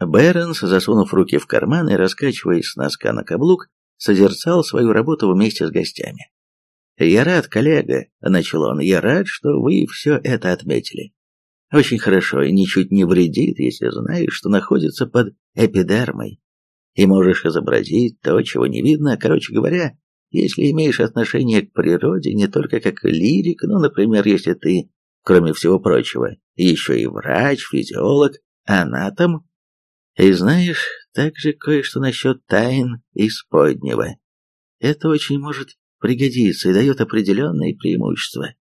Бернс, засунув руки в карман и раскачиваясь с носка на каблук, созерцал свою работу вместе с гостями. «Я рад, коллега», — начал он, — «я рад, что вы все это отметили. Очень хорошо и ничуть не вредит, если знаешь, что находится под эпидермой, и можешь изобразить то, чего не видно, короче говоря, если имеешь отношение к природе не только как лирик, но, например, если ты, кроме всего прочего, еще и врач, физиолог, анатом, и знаешь также кое-что насчет тайн исподнего. Это очень может пригодиться и дает определенные преимущества.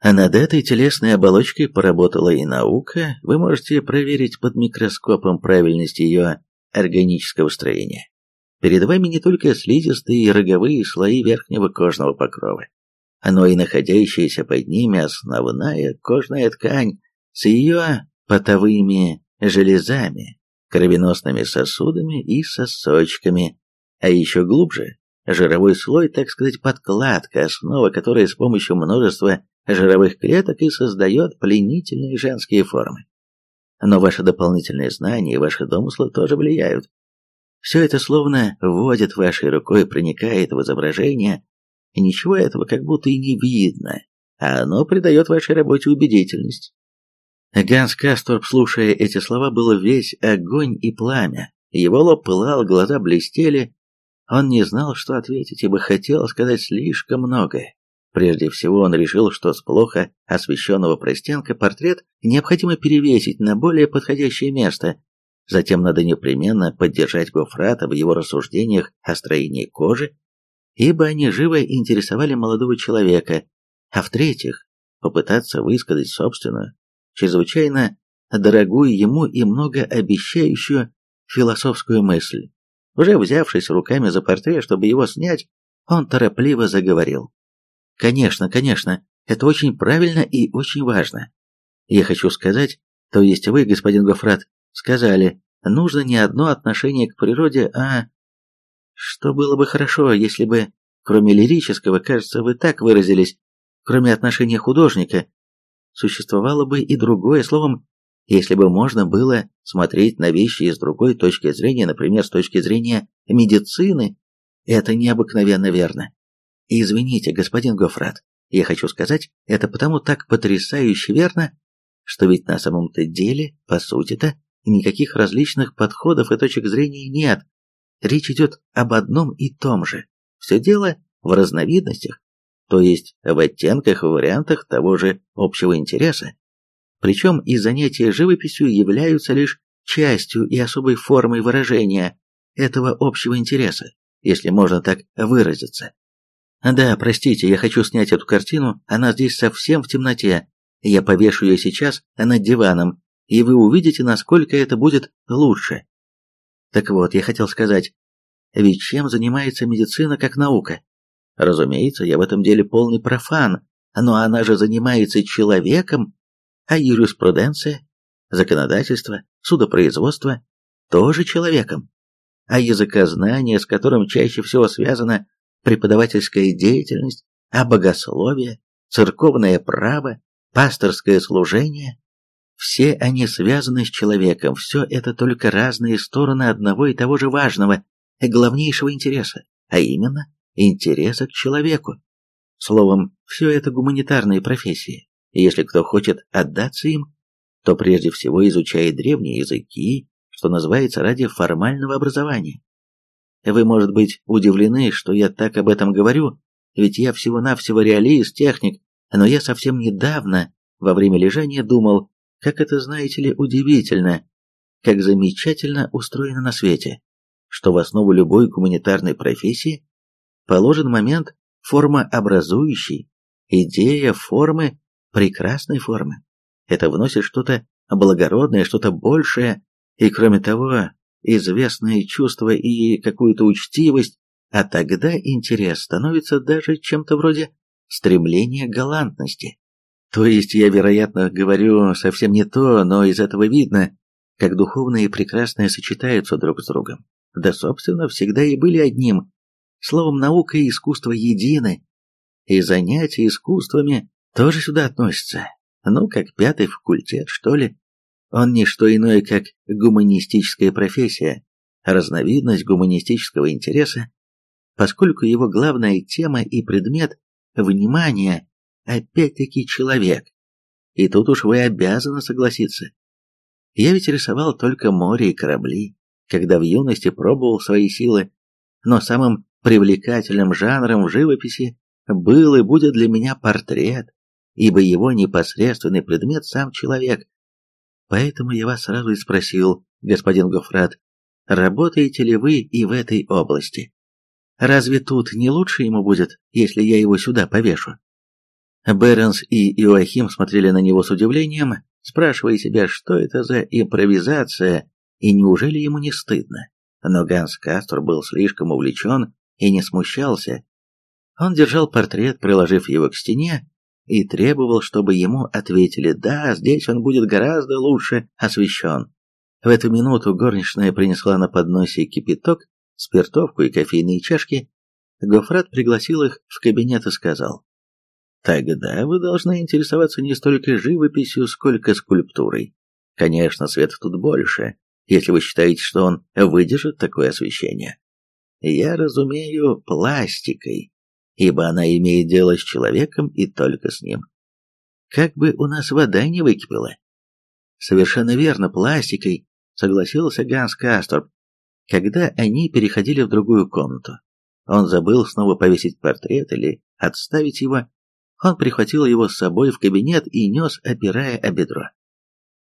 А над этой телесной оболочкой поработала и наука, вы можете проверить под микроскопом правильность ее органического строения. Перед вами не только слизистые и роговые слои верхнего кожного покрова, но и находящаяся под ними основная кожная ткань с ее потовыми железами, кровеносными сосудами и сосочками, а еще глубже жировой слой, так сказать, подкладка, основа которой с помощью множества жировых клеток и создает пленительные женские формы. Но ваши дополнительные знания и ваши домыслы тоже влияют. Все это словно вводит вашей рукой, проникает в изображение, и ничего этого как будто и не видно, а оно придает вашей работе убедительность. Ганс Касторп, слушая эти слова, был весь огонь и пламя. Его лоб пылал, глаза блестели. Он не знал, что ответить, ибо хотел сказать слишком многое. Прежде всего он решил, что с плохо освещенного простенка портрет необходимо перевесить на более подходящее место. Затем надо непременно поддержать Гофрата в его рассуждениях о строении кожи, ибо они живо интересовали молодого человека, а в-третьих, попытаться высказать собственную, чрезвычайно дорогую ему и многообещающую философскую мысль. Уже взявшись руками за портрет, чтобы его снять, он торопливо заговорил. Конечно, конечно, это очень правильно и очень важно. Я хочу сказать, то есть вы, господин Гофрат, сказали, нужно не одно отношение к природе, а... Что было бы хорошо, если бы, кроме лирического, кажется, вы так выразились, кроме отношения художника, существовало бы и другое, словом, если бы можно было смотреть на вещи с другой точки зрения, например, с точки зрения медицины, это необыкновенно верно. Извините, господин Гофрат, я хочу сказать, это потому так потрясающе верно, что ведь на самом-то деле, по сути-то, никаких различных подходов и точек зрения нет. Речь идет об одном и том же. Все дело в разновидностях, то есть в оттенках и вариантах того же общего интереса. Причем и занятия живописью являются лишь частью и особой формой выражения этого общего интереса, если можно так выразиться. Да, простите, я хочу снять эту картину, она здесь совсем в темноте. Я повешу ее сейчас над диваном, и вы увидите, насколько это будет лучше. Так вот, я хотел сказать, ведь чем занимается медицина как наука? Разумеется, я в этом деле полный профан, но она же занимается человеком, а юриспруденция, законодательство, судопроизводство тоже человеком. А языкознание, с которым чаще всего связано преподавательская деятельность, а богословие, церковное право, пасторское служение – все они связаны с человеком, все это только разные стороны одного и того же важного главнейшего интереса, а именно интереса к человеку. Словом, все это гуманитарные профессии, если кто хочет отдаться им, то прежде всего изучает древние языки, что называется ради формального образования. Вы, может быть, удивлены, что я так об этом говорю, ведь я всего-навсего реалист, техник, но я совсем недавно, во время лежания, думал, как это, знаете ли, удивительно, как замечательно устроено на свете, что в основу любой гуманитарной профессии положен момент формообразующий, идея формы, прекрасной формы. Это вносит что-то благородное, что-то большее, и кроме того, известные чувства и какую-то учтивость, а тогда интерес становится даже чем-то вроде стремления галантности. То есть я, вероятно, говорю совсем не то, но из этого видно, как духовное и прекрасное сочетаются друг с другом. Да, собственно, всегда и были одним. Словом, наука и искусство едины, и занятия искусствами тоже сюда относятся. Ну, как пятый факультет, что ли. Он не что иное, как гуманистическая профессия, разновидность гуманистического интереса, поскольку его главная тема и предмет внимания опять-таки человек. И тут уж вы обязаны согласиться. Я ведь рисовал только море и корабли, когда в юности пробовал свои силы, но самым привлекательным жанром в живописи был и будет для меня портрет, ибо его непосредственный предмет сам человек. Поэтому я вас сразу и спросил, господин Гофрат, работаете ли вы и в этой области? Разве тут не лучше ему будет, если я его сюда повешу? Бернс и Иоахим смотрели на него с удивлением, спрашивая себя, что это за импровизация, и неужели ему не стыдно. Но Ганс Кастор был слишком увлечен и не смущался. Он держал портрет, приложив его к стене, и требовал, чтобы ему ответили «Да, здесь он будет гораздо лучше освещен». В эту минуту горничная принесла на подносе кипяток, спиртовку и кофейные чашки. Гофрат пригласил их в кабинет и сказал Тогда вы должны интересоваться не столько живописью, сколько скульптурой. Конечно, света тут больше, если вы считаете, что он выдержит такое освещение. Я разумею пластикой, ибо она имеет дело с человеком и только с ним. Как бы у нас вода не выкипела. Совершенно верно, пластикой, согласился Ганс Касторп, когда они переходили в другую комнату. Он забыл снова повесить портрет или отставить его, он прихватил его с собой в кабинет и нес, опирая о бедро.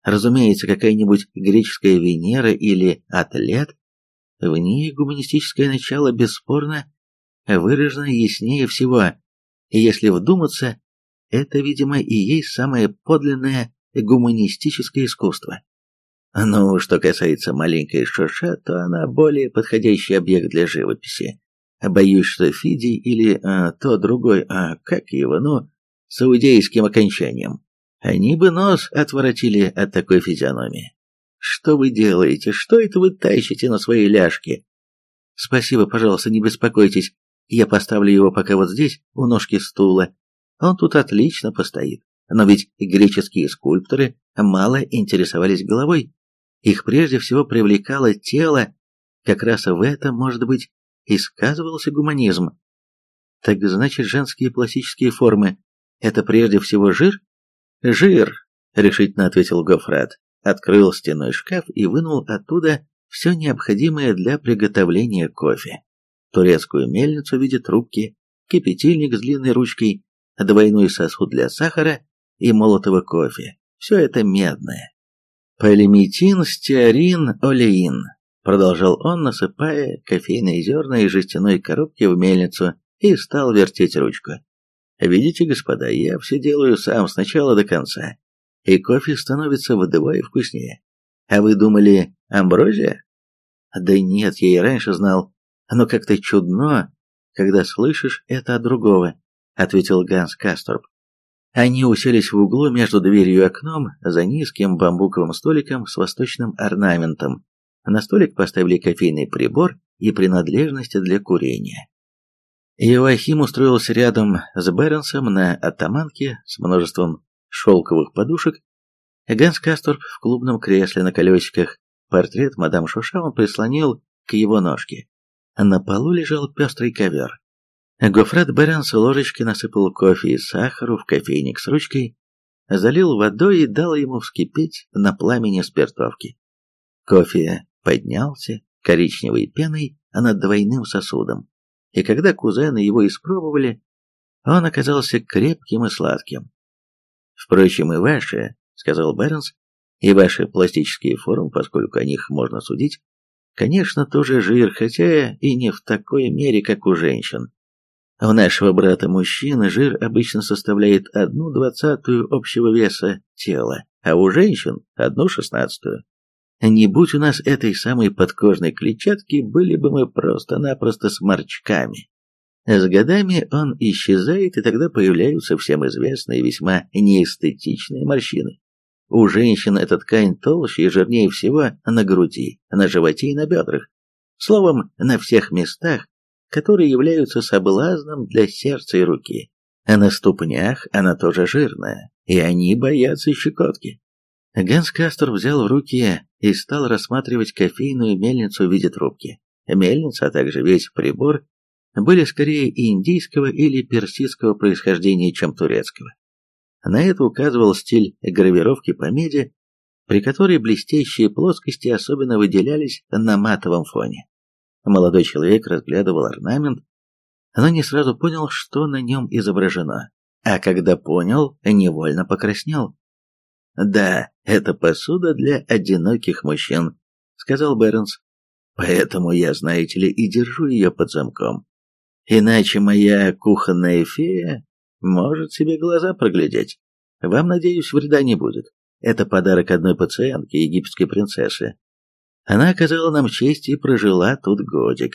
Разумеется, какая-нибудь греческая Венера или атлет, в ней гуманистическое начало бесспорно выражено яснее всего, и если вдуматься, это, видимо, и есть самое подлинное гуманистическое искусство. Ну, что касается маленькой Шоша, то она более подходящий объект для живописи. Боюсь, что Фиди или а, то другой, а как его, ну, с иудейским окончанием. Они бы нос отворотили от такой физиономии. Что вы делаете? Что это вы тащите на свои ляжки? Спасибо, пожалуйста, не беспокойтесь. Я поставлю его пока вот здесь, у ножки стула. Он тут отлично постоит. Но ведь греческие скульпторы мало интересовались головой. Их прежде всего привлекало тело. Как раз в этом, может быть, и сказывался гуманизм. Так значит, женские пластические формы – это прежде всего жир? Жир, решительно ответил Гофрат. Открыл стенной шкаф и вынул оттуда все необходимое для приготовления кофе. Турецкую мельницу в виде трубки, кипятильник с длинной ручкой, двойной сосуд для сахара и молотого кофе. Все это медное. Полиметин, стеарин, олеин, продолжал он, насыпая кофейные зерна из жестяной коробки в мельницу и стал вертеть ручку. Видите, господа, я все делаю сам с начала до конца, и кофе становится вдвое вкуснее. А вы думали, амброзия? Да нет, я и раньше знал, но как-то чудно, когда слышишь это от другого, ответил Ганс Касторп. Они уселись в углу между дверью и окном за низким бамбуковым столиком с восточным орнаментом, на столик поставили кофейный прибор и принадлежности для курения. Иоахим устроился рядом с Бернсом на оттаманке с множеством шелковых подушек. Ганс Касторп в клубном кресле на колесиках. Портрет мадам Шуша он прислонил к его ножке. На полу лежал пестрый ковер. Гофрат Бернс ложечки насыпал кофе и сахару в кофейник с ручкой, залил водой и дал ему вскипеть на пламени спиртовки. Кофе поднялся коричневой пеной над двойным сосудом, и когда кузены его испробовали, он оказался крепким и сладким. «Впрочем, и ваши, — сказал Бернс, — и ваши пластические формы, поскольку о них можно судить, конечно, тоже жир, хотя и не в такой мере, как у женщин. У нашего брата-мужчины жир обычно составляет одну двадцатую общего веса тела, а у женщин – одну шестнадцатую. Не будь у нас этой самой подкожной клетчатки, были бы мы просто-напросто сморчками. С годами он исчезает, и тогда появляются всем известные весьма неэстетичные морщины. У женщин эта ткань толще и жирнее всего на груди, на животе и на бедрах. Словом, на всех местах, которые являются соблазном для сердца и руки. А на ступнях она тоже жирная, и они боятся щекотки. Ганс Кастер взял в руки и стал рассматривать кофейную мельницу в виде трубки. Мельница, а также весь прибор были скорее индийского или персидского происхождения, чем турецкого. На это указывал стиль гравировки по меди, при которой блестящие плоскости особенно выделялись на матовом фоне. Молодой человек разглядывал орнамент, но не сразу понял, что на нем изображено, а когда понял, невольно покраснел. «Да, это посуда для одиноких мужчин», — сказал Бернс. «Поэтому я, знаете ли, и держу ее под замком. Иначе моя кухонная фея может себе глаза проглядеть. Вам, надеюсь, вреда не будет. Это подарок одной пациентке, египетской принцессы. Она оказала нам честь и прожила тут годик.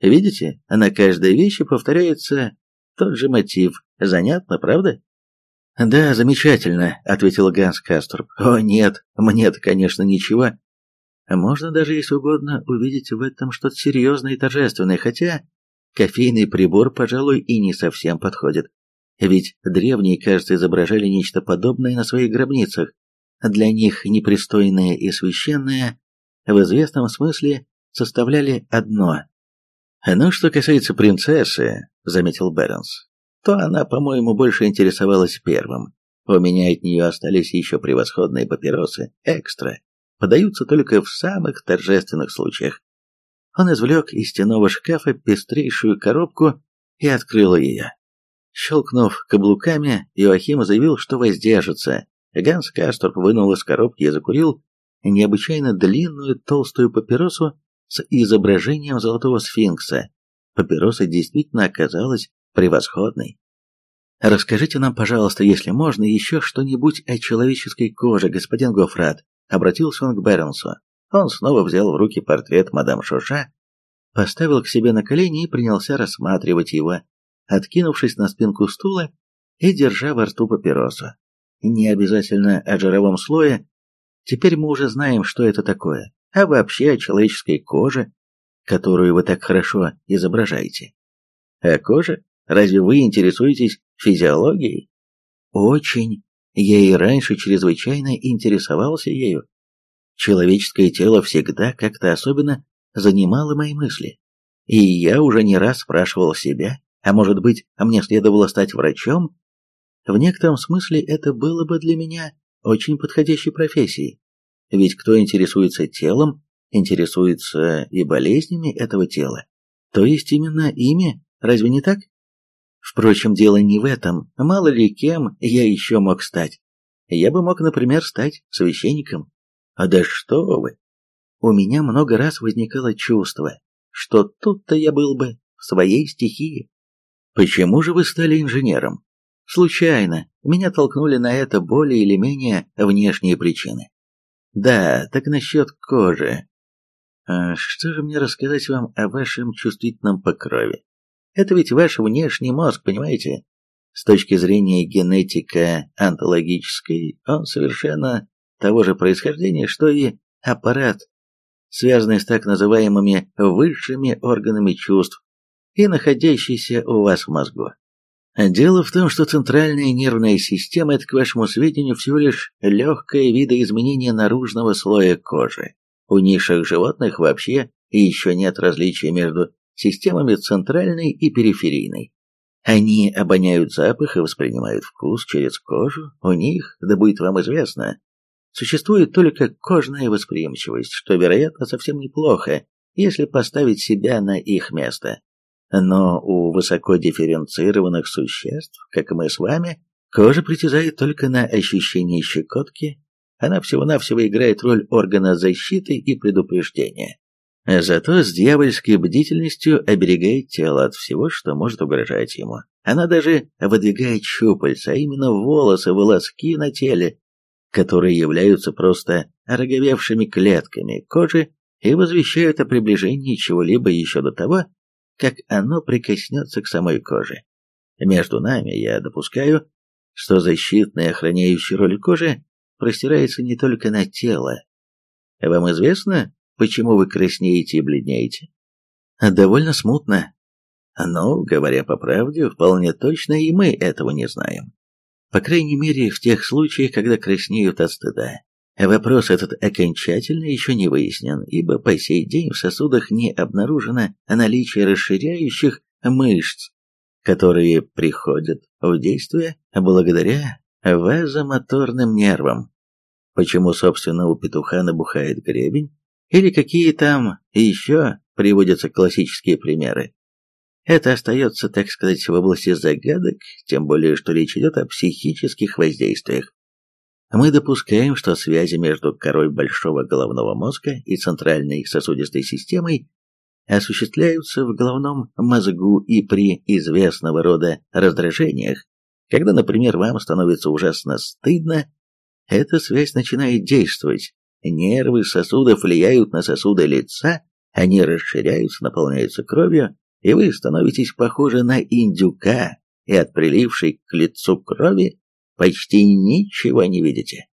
Видите, на каждой вещи повторяется тот же мотив. Занятно, правда? «Да, замечательно», — ответил Ганс Касторп. «О, нет, мне-то, конечно, ничего. Можно даже, если угодно, увидеть в этом что-то серьезное и торжественное, хотя кофейный прибор, пожалуй, и не совсем подходит. Ведь древние, кажется, изображали нечто подобное на своих гробницах. Для них непристойное и священное в известном смысле составляли одно. «Ну, что касается принцессы», — заметил Бернс, то она, по-моему, больше интересовалась первым. У меня от нее остались еще превосходные папиросы, экстра. Подаются только в самых торжественных случаях. Он извлек из стенного шкафа пестрейшую коробку и открыл ее. Щелкнув каблуками, Иоахим заявил, что воздержится. Ганс Касторп вынул из коробки и закурил необычайно длинную толстую папиросу с изображением золотого сфинкса. Папироса действительно оказалась превосходной. «Расскажите нам, пожалуйста, если можно, еще что-нибудь о человеческой коже, господин Гофрат», — обратился он к Бернсу. Он снова взял в руки портрет мадам Шоша, поставил к себе на колени и принялся рассматривать его откинувшись на спинку стула и держа во рту папиросу. Не обязательно о жировом слое, теперь мы уже знаем, что это такое, а вообще о человеческой коже, которую вы так хорошо изображаете. А кожа? Разве вы интересуетесь физиологией? Очень. Я и раньше чрезвычайно интересовался ею. Человеческое тело всегда как-то особенно занимало мои мысли. И я уже не раз спрашивал себя, а может быть, мне следовало стать врачом? В некотором смысле это было бы для меня очень подходящей профессией. Ведь кто интересуется телом, интересуется и болезнями этого тела. То есть именно ими, разве не так? Впрочем, дело не в этом. Мало ли кем я еще мог стать. Я бы мог, например, стать священником. А да что вы! У меня много раз возникало чувство, что тут-то я был бы в своей стихии. Почему же вы стали инженером? Случайно. Меня толкнули на это более или менее внешние причины. Да, так насчет кожи. А что же мне рассказать вам о вашем чувствительном покрове? Это ведь ваш внешний мозг, понимаете? С точки зрения генетика-онтологической, он совершенно того же происхождения, что и аппарат, связанный с так называемыми высшими органами чувств, и находящийся у вас в мозгу. Дело в том, что центральная нервная система – это, к вашему сведению, всего лишь легкое видоизменение наружного слоя кожи. У низших животных вообще еще нет различия между системами центральной и периферийной. Они обоняют запах и воспринимают вкус через кожу. У них, да будет вам известно, существует только кожная восприимчивость, что, вероятно, совсем неплохо, если поставить себя на их место. Но у высоко дифференцированных существ, как мы с вами, кожа притязает только на ощущение щекотки, она всего-навсего играет роль органа защиты и предупреждения. Зато с дьявольской бдительностью оберегает тело от всего, что может угрожать ему. Она даже выдвигает щупальца, а именно волосы, волоски на теле, которые являются просто ороговевшими клетками кожи и возвещают о приближении чего-либо еще до того, как оно прикоснется к самой коже. Между нами я допускаю, что защитная охраняющая роль кожи простирается не только на тело. Вам известно, почему вы краснеете и бледнеете? Довольно смутно. Но, говоря по правде, вполне точно и мы этого не знаем. По крайней мере, в тех случаях, когда краснеют от стыда. Вопрос этот окончательно еще не выяснен, ибо по сей день в сосудах не обнаружено наличие расширяющих мышц, которые приходят в действие благодаря вазомоторным нервам. Почему, собственно, у петуха набухает гребень? Или какие там еще приводятся классические примеры? Это остается, так сказать, в области загадок, тем более, что речь идет о психических воздействиях. Мы допускаем, что связи между корой большого головного мозга и центральной сосудистой системой осуществляются в головном мозгу и при известного рода раздражениях, когда, например, вам становится ужасно стыдно, эта связь начинает действовать. Нервы сосудов влияют на сосуды лица, они расширяются, наполняются кровью, и вы становитесь похожи на индюка, и от прилившей к лицу крови почти ничего не видите.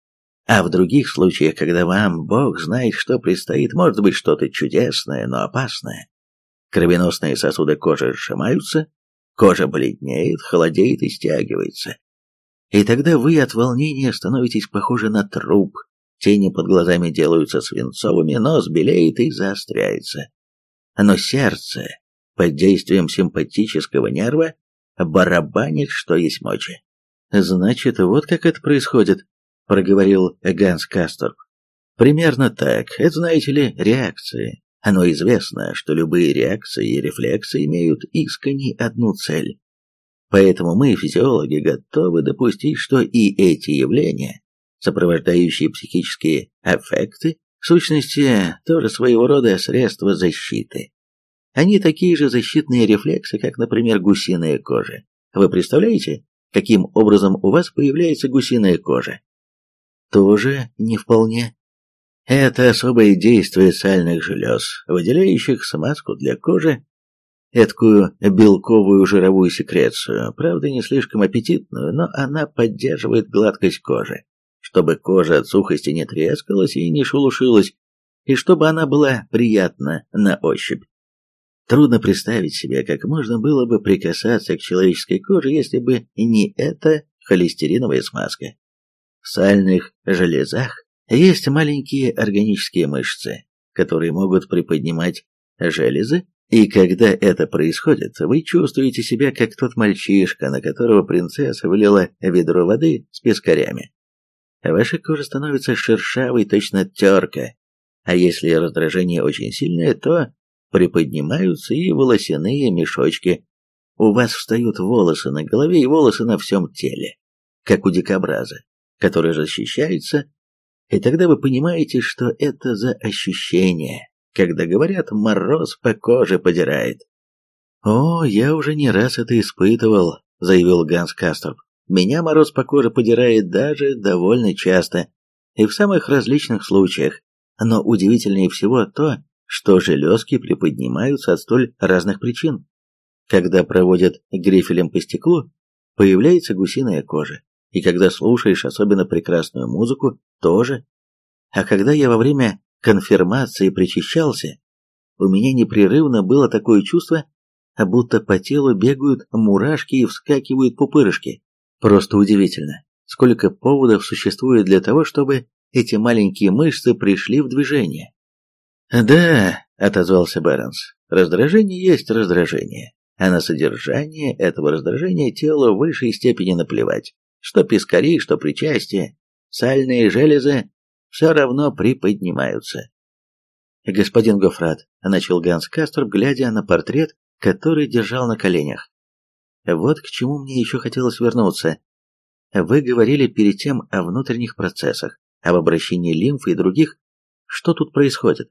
А в других случаях, когда вам, Бог знает, что предстоит, может быть что-то чудесное, но опасное. Кровеносные сосуды кожи сжимаются, кожа бледнеет, холодеет и стягивается. И тогда вы от волнения становитесь похожи на труп, тени под глазами делаются свинцовыми, нос белеет и заостряется. Но сердце, под действием симпатического нерва, барабанит, что есть мочи. Значит, вот как это происходит проговорил Ганс Касторп. Примерно так. Это, знаете ли, реакции. Оно известно, что любые реакции и рефлексы имеют искренне одну цель. Поэтому мы, физиологи, готовы допустить, что и эти явления, сопровождающие психические аффекты, в сущности, тоже своего рода средства защиты. Они такие же защитные рефлексы, как, например, гусиная кожа. Вы представляете, каким образом у вас появляется гусиная кожа? тоже не вполне. Это особое действие сальных желез, выделяющих смазку для кожи, эткую белковую жировую секрецию, правда не слишком аппетитную, но она поддерживает гладкость кожи, чтобы кожа от сухости не трескалась и не шелушилась, и чтобы она была приятна на ощупь. Трудно представить себе, как можно было бы прикасаться к человеческой коже, если бы не эта холестериновая смазка. В сальных железах есть маленькие органические мышцы, которые могут приподнимать железы, и когда это происходит, вы чувствуете себя как тот мальчишка, на которого принцесса вылила ведро воды с пескарями. Ваша кожа становится шершавой, точно терка, а если раздражение очень сильное, то приподнимаются и волосяные мешочки. У вас встают волосы на голове и волосы на всем теле, как у дикобраза который защищается, и тогда вы понимаете, что это за ощущение, когда говорят «мороз по коже подирает». «О, я уже не раз это испытывал», — заявил Ганс Касторп. «Меня мороз по коже подирает даже довольно часто, и в самых различных случаях, но удивительнее всего то, что железки приподнимаются от столь разных причин. Когда проводят грифелем по стеклу, появляется гусиная кожа. И когда слушаешь особенно прекрасную музыку, тоже. А когда я во время конфирмации причащался, у меня непрерывно было такое чувство, будто по телу бегают мурашки и вскакивают пупырышки. Просто удивительно, сколько поводов существует для того, чтобы эти маленькие мышцы пришли в движение. «Да», — отозвался Бернс, — «раздражение есть раздражение, а на содержание этого раздражения телу в высшей степени наплевать. Что пескари, что причастие, сальные железы все равно приподнимаются. Господин Гофрат, начал Ганс Кастер, глядя на портрет, который держал на коленях. Вот к чему мне еще хотелось вернуться. Вы говорили перед тем о внутренних процессах, об обращении лимфы и других. Что тут происходит?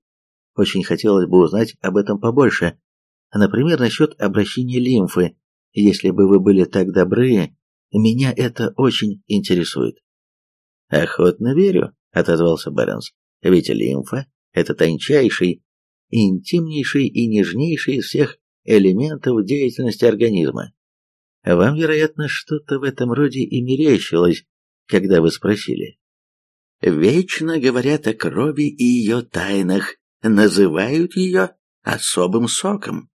Очень хотелось бы узнать об этом побольше. Например, насчет обращения лимфы. Если бы вы были так добры, меня это очень интересует. Охотно верю, отозвался Бернс. Ведь лимфа – это тончайший, интимнейший и нежнейший из всех элементов деятельности организма. Вам, вероятно, что-то в этом роде и мерещилось, когда вы спросили. Вечно говорят о крови и ее тайнах, называют ее особым соком.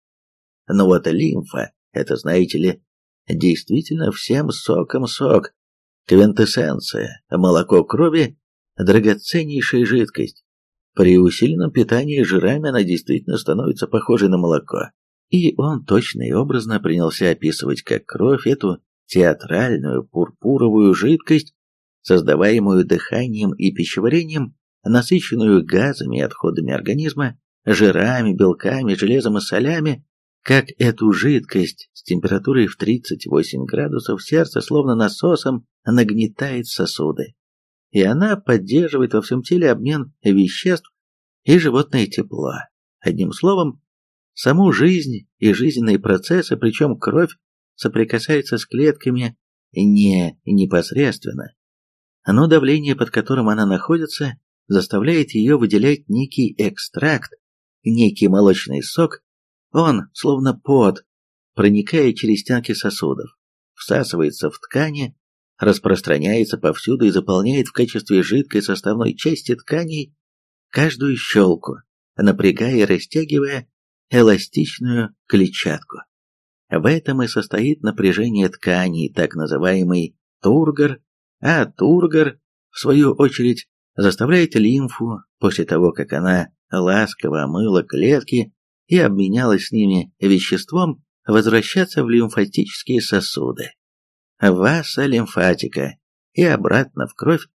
Но вот лимфа – это, знаете ли, Действительно, всем соком сок. Квинтэссенция, молоко крови, драгоценнейшая жидкость. При усиленном питании жирами она действительно становится похожей на молоко. И он точно и образно принялся описывать как кровь эту театральную пурпуровую жидкость, создаваемую дыханием и пищеварением, насыщенную газами и отходами организма, жирами, белками, железом и солями, как эту жидкость с температурой в 38 градусов сердце словно насосом нагнетает сосуды. И она поддерживает во всем теле обмен веществ и животное тепло. Одним словом, саму жизнь и жизненные процессы, причем кровь соприкасается с клетками не непосредственно, но давление, под которым она находится, заставляет ее выделять некий экстракт, некий молочный сок, он, словно пот, проникает через стенки сосудов, всасывается в ткани, распространяется повсюду и заполняет в качестве жидкой составной части тканей каждую щелку, напрягая и растягивая эластичную клетчатку. В этом и состоит напряжение тканей, так называемый тургор, а тургор, в свою очередь, заставляет лимфу, после того, как она ласково омыла клетки и обменялась с ними веществом, возвращаться в лимфатические сосуды. Васа лимфатика и обратно в кровь.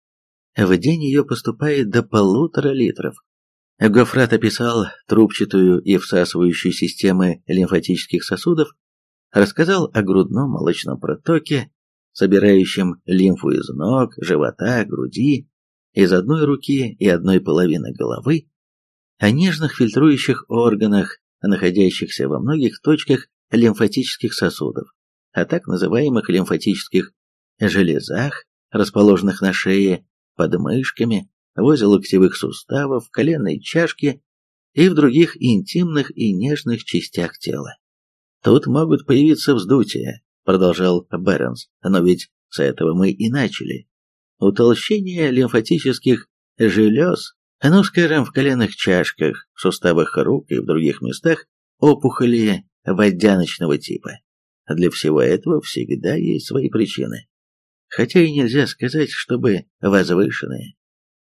В день ее поступает до полутора литров. Гофрат описал трубчатую и всасывающую системы лимфатических сосудов, рассказал о грудном молочном протоке, собирающем лимфу из ног, живота, груди, из одной руки и одной половины головы, о нежных фильтрующих органах, находящихся во многих точках лимфатических сосудов, о так называемых лимфатических железах, расположенных на шее, под мышками, возле локтевых суставов, коленной чашки и в других интимных и нежных частях тела. Тут могут появиться вздутия, продолжал Бернс, но ведь с этого мы и начали. Утолщение лимфатических желез, ну, скажем, в коленных чашках, в суставах рук и в других местах, опухоли водяночного типа. Для всего этого всегда есть свои причины. Хотя и нельзя сказать, чтобы возвышенные.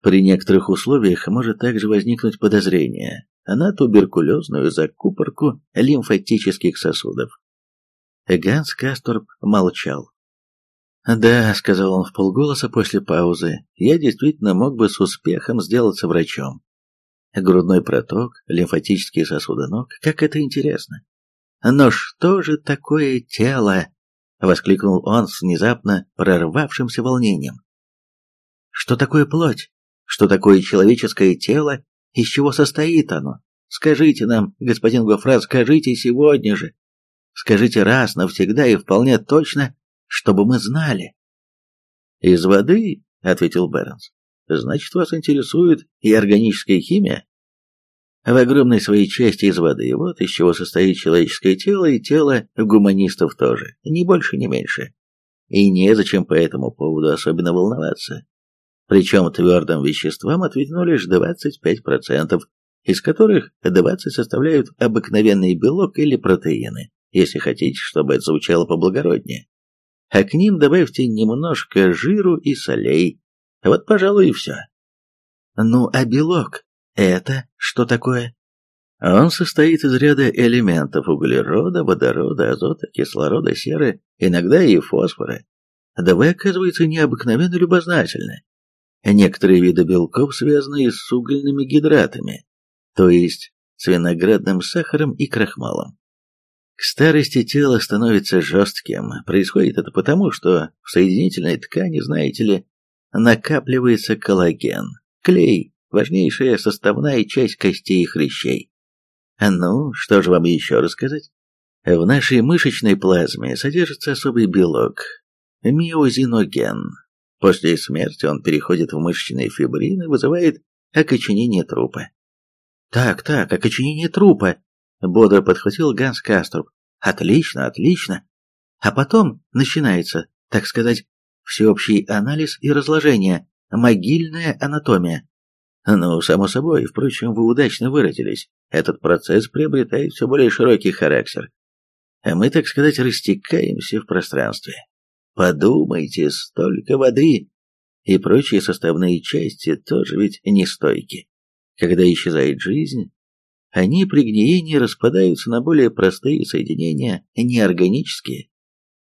При некоторых условиях может также возникнуть подозрение на туберкулезную закупорку лимфатических сосудов. Ганс Касторп молчал. «Да», — сказал он вполголоса после паузы, — «я действительно мог бы с успехом сделаться врачом. Грудной проток, лимфатические сосуды ног, как это интересно. Но что же такое тело?» — воскликнул он с внезапно прорвавшимся волнением. «Что такое плоть? Что такое человеческое тело? Из чего состоит оно? Скажите нам, господин Гофрат, скажите сегодня же. Скажите раз, навсегда и вполне точно, чтобы мы знали. Из воды, ответил Бернс. Значит, вас интересует и органическая химия? В огромной своей части из воды. Вот из чего состоит человеческое тело и тело гуманистов тоже. Ни больше, ни меньше. И незачем по этому поводу особенно волноваться. Причем твердым веществам отведено лишь 25%, из которых 20 составляют обыкновенный белок или протеины, если хотите, чтобы это звучало поблагороднее. А к ним добавьте немножко жиру и солей. Вот, пожалуй, и все. Ну, а белок – это что такое? Он состоит из ряда элементов углерода, водорода, азота, кислорода, серы, иногда и фосфора. Да вы, оказывается, необыкновенно любознательны. Некоторые виды белков связаны с угольными гидратами, то есть с виноградным сахаром и крахмалом. К старости тело становится жестким. Происходит это потому, что в соединительной ткани, знаете ли, накапливается коллаген, клей, важнейшая составная часть костей и хрящей. Ну, что же вам еще рассказать? В нашей мышечной плазме содержится особый белок – миозиноген. После смерти он переходит в мышечные фибрины и вызывает окоченение трупа. «Так, так, окоченение трупа!» — бодро подхватил Ганс Каструб. «Отлично, отлично!» А потом начинается, так сказать, всеобщий анализ и разложение, могильная анатомия. Ну, само собой, впрочем, вы удачно выразились. Этот процесс приобретает все более широкий характер. А мы, так сказать, растекаемся в пространстве. Подумайте, столько воды. И прочие составные части тоже ведь не стойки. Когда исчезает жизнь, они при гниении распадаются на более простые соединения, неорганические.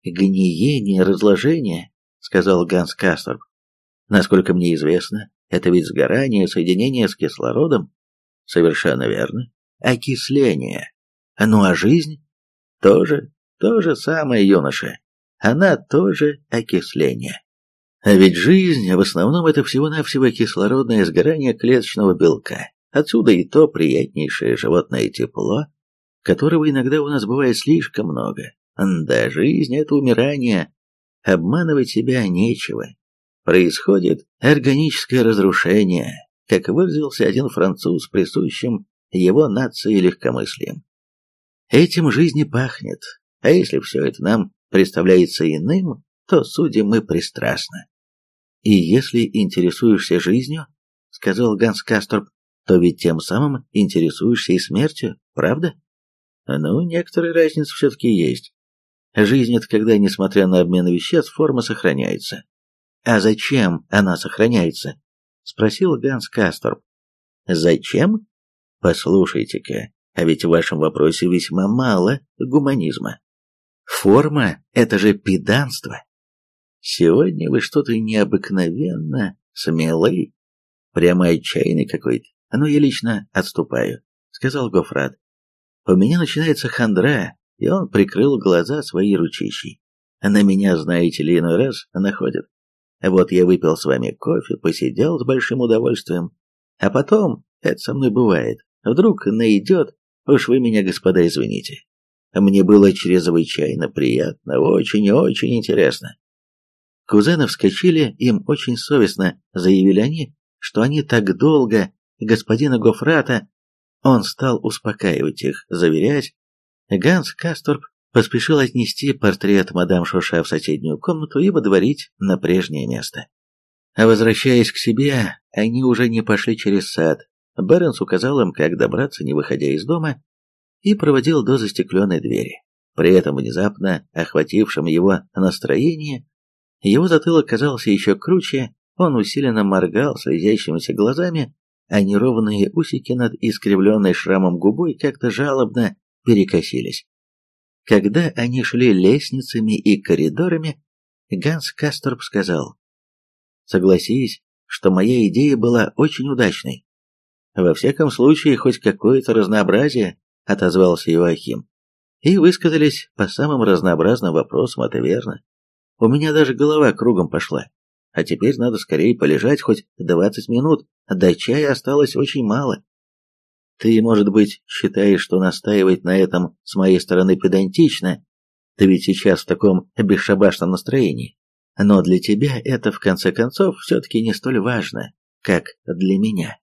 «Гниение, разложение», — сказал Ганс Касторб. «Насколько мне известно, это ведь сгорание, соединение с кислородом». «Совершенно верно. Окисление. Ну а жизнь? Тоже, то же самое, юноша. Она тоже окисление. А ведь жизнь в основном это всего-навсего кислородное сгорание клеточного белка. Отсюда и то приятнейшее животное тепло, которого иногда у нас бывает слишком много. Да, жизнь — это умирание. Обманывать себя нечего. Происходит органическое разрушение, как выразился один француз, присущим его нации легкомыслием. Этим жизни пахнет, а если все это нам представляется иным, то судим мы пристрастно. И если интересуешься жизнью, сказал Ганс Касторп, то ведь тем самым интересуешься и смертью, правда? Ну, некоторая разница все-таки есть. Жизнь — это когда, несмотря на обмен веществ, форма сохраняется. А зачем она сохраняется? Спросил Ганс Касторп. Зачем? Послушайте-ка, а ведь в вашем вопросе весьма мало гуманизма. Форма — это же педанство. Сегодня вы что-то необыкновенно смелый, прямо отчаянный какой-то. Но я лично отступаю, сказал Гофрат. У меня начинается хандра, и он прикрыл глаза своей ручищей. На меня, знаете ли, иной раз находят. Вот я выпил с вами кофе, посидел с большим удовольствием, а потом, это со мной бывает, вдруг найдет, уж вы меня, господа, извините. Мне было чрезвычайно приятно, очень и очень интересно. Кузены вскочили, им очень совестно, заявили они, что они так долго господина Гофрата, он стал успокаивать их, заверять. Ганс Касторп поспешил отнести портрет мадам Шоша в соседнюю комнату и водворить на прежнее место. Возвращаясь к себе, они уже не пошли через сад. Бернс указал им, как добраться, не выходя из дома, и проводил до застекленной двери. При этом внезапно охватившем его настроение, его затылок казался еще круче, он усиленно моргал слезящимися глазами, а неровные усики над искривленной шрамом губой как-то жалобно перекосились. Когда они шли лестницами и коридорами, Ганс Касторб сказал, «Согласись, что моя идея была очень удачной. Во всяком случае, хоть какое-то разнообразие — отозвался Иоахим. «И высказались по самым разнообразным вопросам, это верно. У меня даже голова кругом пошла. А теперь надо скорее полежать хоть двадцать минут, до чая осталось очень мало. Ты, может быть, считаешь, что настаивать на этом с моей стороны педантично, ты ведь сейчас в таком бесшабашном настроении. Но для тебя это, в конце концов, все-таки не столь важно, как для меня.